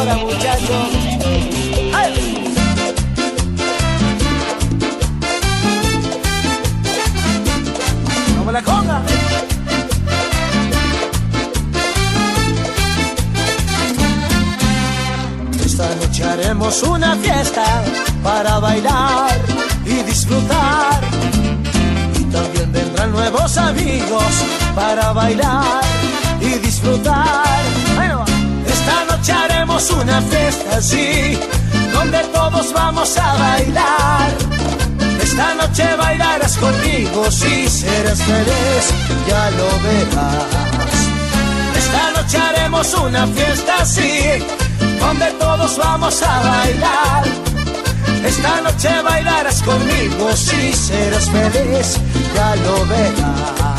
ahora, muchachos. ¡Vamos la conga! Esta noche haremos una fiesta para bailar y disfrutar. Y también vendrán nuevos amigos para bailar y disfrutar Haremos una fiesta así, donde todos vamos a bailar. Esta noche bailarás conmigo si serás feliz, ya lo verás. Esta noche haremos una fiesta así, donde todos vamos a bailar. Esta noche bailarás conmigo si serás feliz, ya lo verás.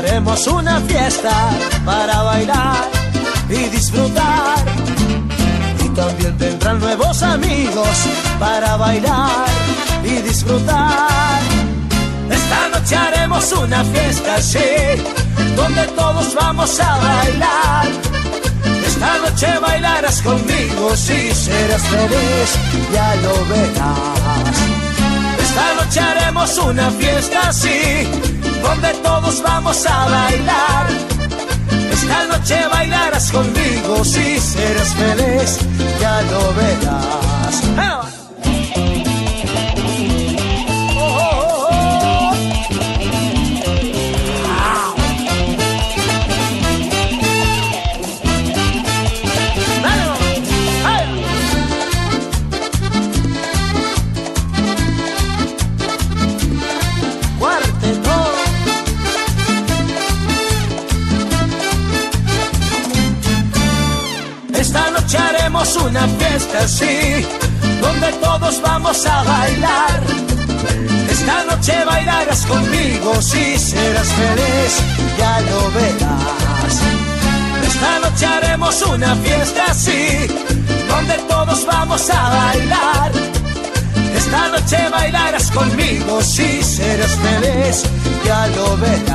Haremos una fiesta para bailar y disfrutar. Y también vendrán nuevos amigos para bailar y disfrutar. Esta noche haremos una fiesta así, donde todos vamos a bailar. Esta noche bailarás conmigo si serás feliz, ya lo verás. Esta noche haremos una fiesta así, donde todos vamos a bailar. Esta noche bailarás conmigo si serás feliz, ya lo verás. Una fiesta así, donde todos vamos a bailar. Esta noche bailarás conmigo si serás feliz, ya lo verás. Esta noche haremos una fiesta así, donde todos vamos a bailar. Esta noche bailarás conmigo si serás feliz, ya lo verás.